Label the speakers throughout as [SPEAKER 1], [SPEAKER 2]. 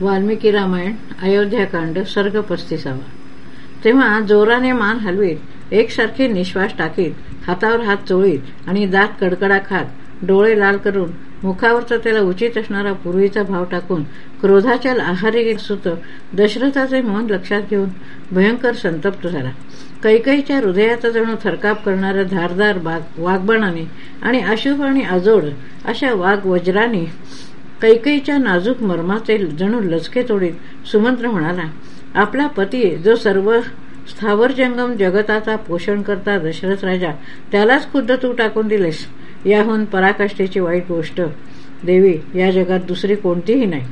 [SPEAKER 1] वाल्मिकी रामायण अयोध्याकांड सर्ग पस्तीसावा. तेव्हा जोराने मान हलवीत एकसारखे निश्वास टाकीत हातावर हात चोळीत आणि दात कडकडा खात डोळे लाल करून मुखावरचा त्याला उचित असणारा पूर्वीचा भाव टाकून क्रोधाच्या आहारी सुत दशरथाचे मन लक्षात घेऊन भयंकर संतप्त झाला. कैकईच्या हृदयाचा जणू थरकाप करणाऱ्या धारदार वाघबणाने आणि अशुभ आणि अजोड अशा वाघ वज्राने कैकेईच्या नाजूक मर्माचे जणू लचके तोडीत सुमंत्र म्हणाला आपला पती जो सर्व स्थावर जंगम जगताचा पोषण करता दशरथ राजा त्यालाच खुद्द तू टाकून दिलेस. याहून पराकाष्ठेची वाईट गोष्ट. देवी या जगात दुसरी कोणतीही नाही.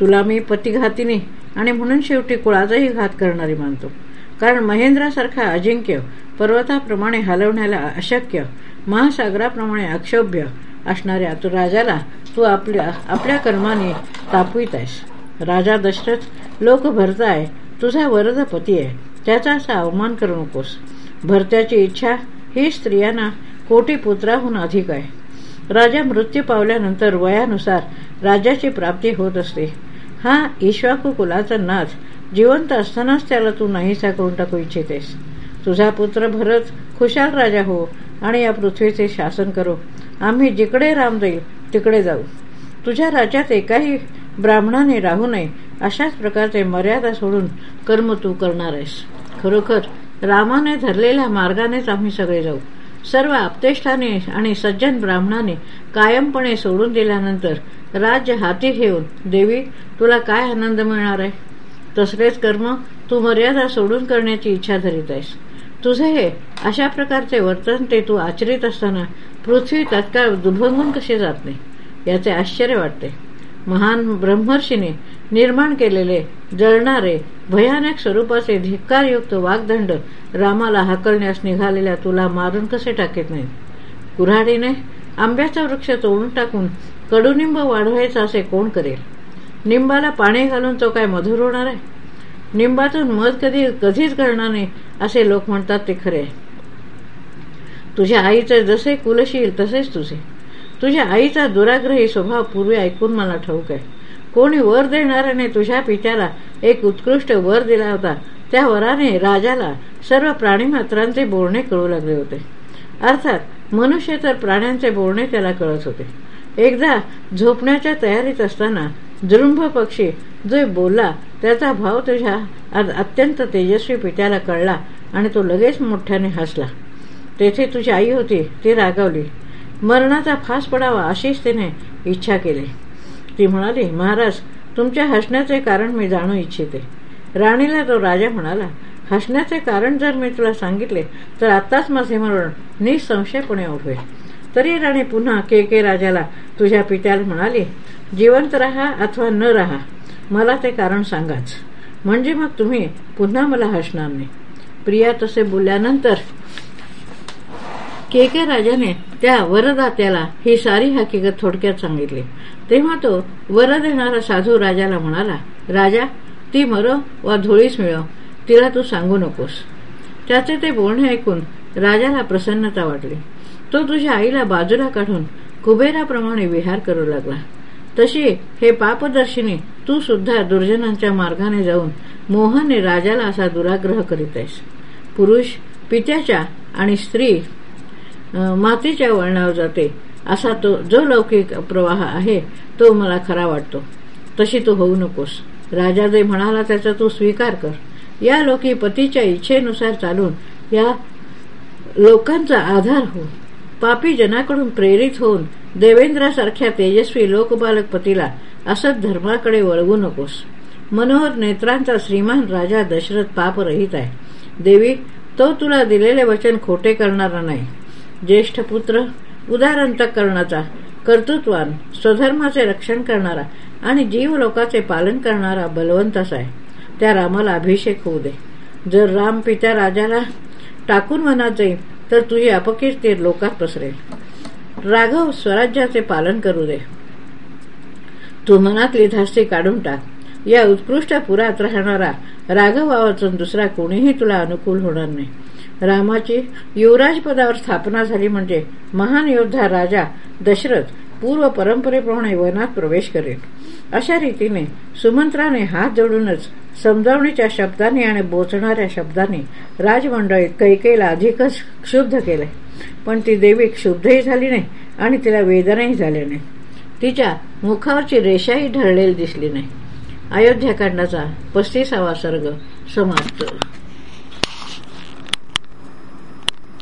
[SPEAKER 1] तुला मी पतिघातीने आणि म्हणून शेवटी कुळाचाही घात करणारी मानतो. कारण महेंद्रासारखा अजिंक्य पर्वताप्रमाणे हलवण्याला अशक्य महासागराप्रमाणे अक्षोभ्य असणाऱ्या तू राजाला तू आपल्या आपल्या कर्माने तापवित आहेस. राजा दशरथ लोक भरताय तुझा वरद पती आहे. त्याचा असा अवमान करू नकोस. भरत्याची इच्छा ही स्त्रियांना कोटी पुत्राहून अधिक आहे. राजा मृत्यू पावल्यानंतर वयानुसार राज्याची प्राप्ती होत असते. हा ईश्वाकू कुलाचा नाथ जिवंत असतानाच त्याला तू नाहीसा करून टाकू इच्छितेस. तुझा पुत्र भरत खुशाल राजा हो आणि या पृथ्वीचे शासन करो. आम्ही जिकडे राम जाईल तिकडे जाऊ. तुझ्या राज्यात एकाही ब्राह्मणाने राहू नये अशाच प्रकारचे मर्यादा सोडून कर्म तू करणार आहेस. खरोखर रामाने धरलेल्या मार्गानेच आम्ही सगळे जाऊ. सर्व आपतेष्ठाने आणि सज्जन ब्राह्मणाने कायमपणे सोडून दिल्यानंतर राज्य हाती घेऊन देवी तुला काय आनंद मिळणार आहे? तसलेच कर्म तू मर्यादा सोडून करण्याची इच्छा धरीत आहेस. तुझे हे अशा प्रकारचे वर्तन ते तू आचरित असताना पृथ्वी तत्काळ दुभंगून कशी जात नाही याचे आश्चर्य वाटते. महान ब्रह्मर्षीने निर्माण केलेले जळणारे भयानक स्वरूपाचे धिक्कारयुक्त वाग्दंड रामाला हाकलण्यास निघालेल्या तुला मारून कसे टाकीत नाही? कुऱ्हाडीने आंब्याचा वृक्ष तोडून टाकून कडुनिंब वाढवायचा असे कोण करेल? निंबाला पाणी घालून तो काय मधुर होणार आहे? निंबातून मध कधी कधीच करणार नाही असे लोक म्हणतात ते खरे तुझ्या आईचे जसे कुलशील तसेच तुझे. तुझ्या आईचा दुराग्रही स्वभाव पूर्वी ऐकून मला ठाऊक आहे. कोणी वर देणाऱ्याने तुझ्या पित्याला एक उत्कृष्ट वर दिला होता. त्या वराने राजाला सर्व प्राणीमात्रांचे बोलणे कळू लागले होते. अर्थात मनुष्य तर प्राण्यांचे बोलणे त्याला कळत होते. एकदा झोपण्याच्या तयारीत असताना जृंभ पक्षी जो बोलला त्याचा भाव तुझ्या अत्यंत तेजस्वी पित्याला कळला आणि तो लगेच मोठ्याने हसला. तेथे तुझी आई होती ती रागावली. मरणाचा फास पडावा अशीच तिने इच्छा केली. ती म्हणाली महाराज तुमच्या हसण्याचे कारण मी जाणू इच्छिते. राणीला तो राजा म्हणाला हसण्याचे कारण जर मी तुला सांगितले तर आत्ताच माझे मरण निसंशयपणे ओढवेल तरी राणी पुन्हा के के राजाला तुझ्या पित्याला म्हणाली जिवंत राहा अथवा न राहा मला ते कारण सांगाच. म्हणजे मग तुम्ही पुन्हा मला हसणार नाही. प्रिया तसे बोलल्यानंतर के के राजाने त्या वरदात्याला ही सारी हकीकत थोडक्यात सांगितली. तेव्हा तो वर देणारा साधू राजाला म्हणाला राजा ती मरो वा धुळीस मिळव तिला तू सांगू नकोस. त्याचे ते बोलणे ऐकून राजाला प्रसन्नता वाटली. तो तुझ्या आईला बाजूला काढून कुबेराप्रमाणे विहार करू लागला. तशी हे पापदर्शिनी तू सुद्धा दुर्जनांच्या मार्गाने जाऊन मोहने राजाला असा दुराग्रह करीत आहेस. पुरुष पित्याच्या आणि स्त्री मातीच्या वळणावर जाते. असा तो जो लौकिक प्रवाह आहे तो मला खरा वाटतो. तशी तू होऊ नकोस. राजा जे म्हणाला त्याचा तू स्वीकार कर. या लोकी पतीच्या इच्छेनुसार चालून या लोकांचा आधार हो पापी जनाकडून प्रेरित होऊन देवेंद्रासारख्या तेजस्वी लोकबालक पतीला असत धर्माकडे वळवू नकोस. मनोहर नेत्रांचा श्रीमान राजा दशरथ पापरहित आहे. देवी तो तुला दिलेले वचन खोटे करणारा नाही. ज्येष्ठ पुत्र उदारंतकरणाचा कर्तृत्वान स्वधर्माचे रक्षण करणारा आणि जीव लोकाचे पालन करणारा बलवंतच आहे. त्या रामाला अभिषेक होऊ दे. जर राम पित्या राजाला टाकून मनात जाईल तर तुझी अपकीर्ती लोकात पसरेल. राघव स्वराज्याचे पालन करू दे. तू मनातली धास्ती काढून टाक. या उत्कृष्ट पुरात राहणारा राघव वाचून दुसरा कोणीही तुला अनुकूल होणार नाही. रामाची युवराज पदावर स्थापना झाली म्हणजे महान योद्धा राजा दशरथ पूर्व परंपरेप्रमाणे वनात प्रवेश करेल. अशा रीतीने सुमंत्राने हात जोडूनच समजावणीच्या शब्दांनी आणि बोचणाऱ्या शब्दांनी राजमंडळीत कैकेला अधिकच क्षुब्ध केले. पण ती देवी क्षुब्धही झाली नाही आणि तिला वेदनाही झाले नाही. तिच्या मुखावरची रेषाही ढळलेली दिसली नाही. अयोध्याकांडाचा पस्तीसावा सर्ग समाप्त.